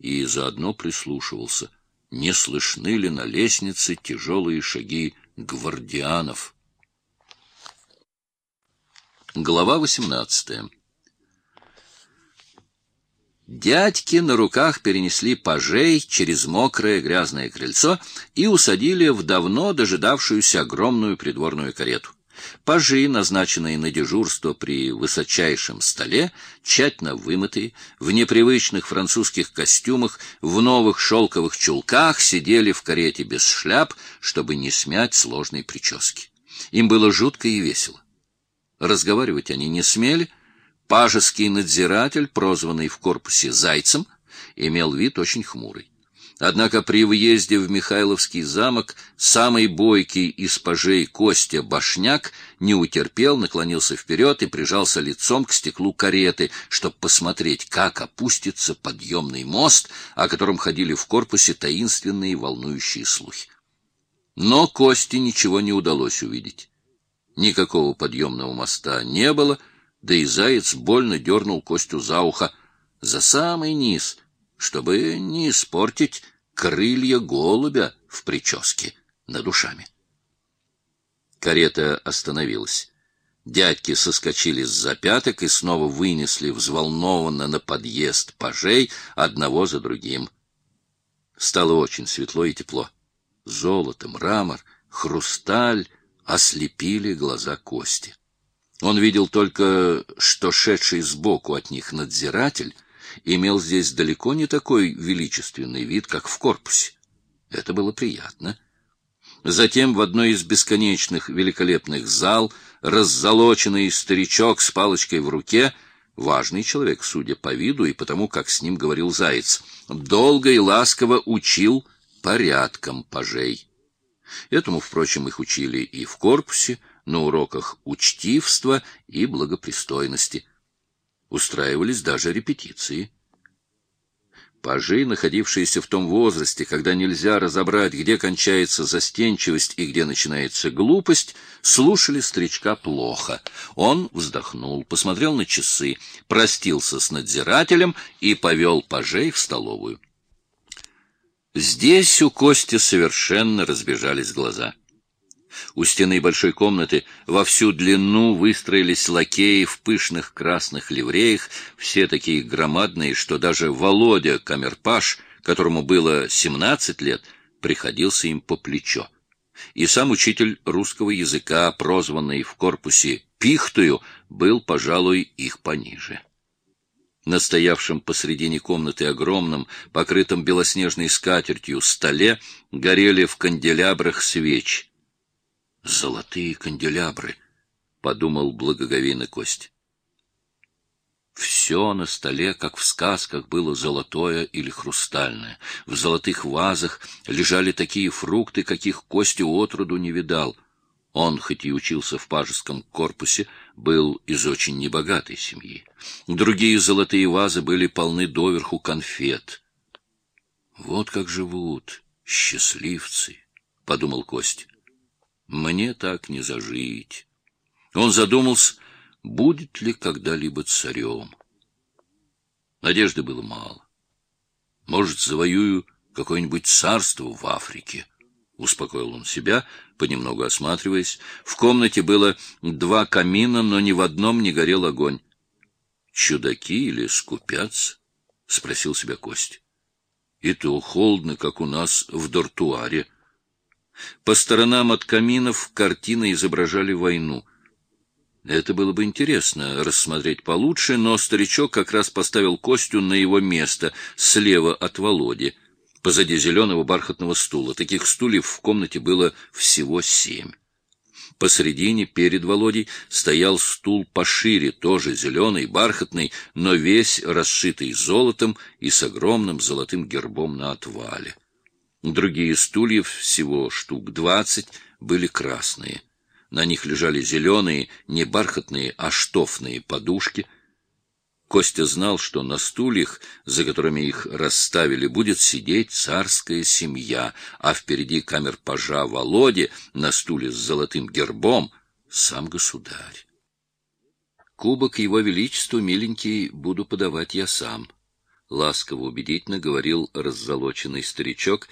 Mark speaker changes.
Speaker 1: и заодно прислушивался, не слышны ли на лестнице тяжелые шаги гвардианов. Глава восемнадцатая Дядьки на руках перенесли пажей через мокрое грязное крыльцо и усадили в давно дожидавшуюся огромную придворную карету. Пажи, назначенные на дежурство при высочайшем столе, тщательно вымытые, в непривычных французских костюмах, в новых шелковых чулках, сидели в карете без шляп, чтобы не смять сложной прически. Им было жутко и весело. Разговаривать они не смели — Пажеский надзиратель, прозванный в корпусе Зайцем, имел вид очень хмурый. Однако при въезде в Михайловский замок самый бойкий из пажей Костя Башняк не утерпел, наклонился вперед и прижался лицом к стеклу кареты, чтобы посмотреть, как опустится подъемный мост, о котором ходили в корпусе таинственные волнующие слухи. Но Косте ничего не удалось увидеть. Никакого подъемного моста не было — да и заяц больно дернул Костю за ухо, за самый низ, чтобы не испортить крылья голубя в прическе над ушами. Карета остановилась. Дядьки соскочили с запяток и снова вынесли взволнованно на подъезд пажей одного за другим. Стало очень светло и тепло. Золото, мрамор, хрусталь ослепили глаза Кости. Он видел только, что шедший сбоку от них надзиратель имел здесь далеко не такой величественный вид, как в корпусе. Это было приятно. Затем в одной из бесконечных великолепных зал раззолоченный старичок с палочкой в руке, важный человек, судя по виду и потому, как с ним говорил заяц, долго и ласково учил порядкам пажей. Этому, впрочем, их учили и в корпусе, на уроках учтивства и благопристойности. Устраивались даже репетиции. Пажи, находившиеся в том возрасте, когда нельзя разобрать, где кончается застенчивость и где начинается глупость, слушали старичка плохо. Он вздохнул, посмотрел на часы, простился с надзирателем и повел пажей в столовую. Здесь у Кости совершенно разбежались глаза. У стены большой комнаты во всю длину выстроились лакеи в пышных красных ливреях, все такие громадные, что даже Володя Камерпаш, которому было семнадцать лет, приходился им по плечо. И сам учитель русского языка, прозванный в корпусе Пихтую, был, пожалуй, их пониже. На стоявшем посредине комнаты огромном, покрытом белоснежной скатертью столе горели в канделябрах свечи. Золотые канделябры, — подумал благоговейно Кость. Все на столе, как в сказках, было золотое или хрустальное. В золотых вазах лежали такие фрукты, каких Костя отроду не видал. Он, хоть и учился в пажеском корпусе, был из очень небогатой семьи. Другие золотые вазы были полны доверху конфет. Вот как живут счастливцы, — подумал Кость. Мне так не зажить. Он задумался, будет ли когда-либо царем. Надежды было мало. Может, завоюю какое-нибудь царство в Африке. Успокоил он себя, понемногу осматриваясь. В комнате было два камина, но ни в одном не горел огонь. Чудаки или скупятся? — спросил себя Кость. — И то холодно, как у нас в дортуаре. По сторонам от каминов картины изображали войну. Это было бы интересно рассмотреть получше, но старичок как раз поставил Костю на его место, слева от Володи, позади зеленого бархатного стула. Таких стульев в комнате было всего семь. Посредине, перед Володей, стоял стул пошире, тоже зеленый, бархатный, но весь расшитый золотом и с огромным золотым гербом на отвале. Другие стулья, всего штук двадцать, были красные. На них лежали зеленые, не бархатные, а штофные подушки. Костя знал, что на стульях, за которыми их расставили, будет сидеть царская семья, а впереди камер пажа Володи на стуле с золотым гербом сам государь. Кубок его величеству, миленький, буду подавать я сам. ласково убедительно говорил раззолоченный старичок,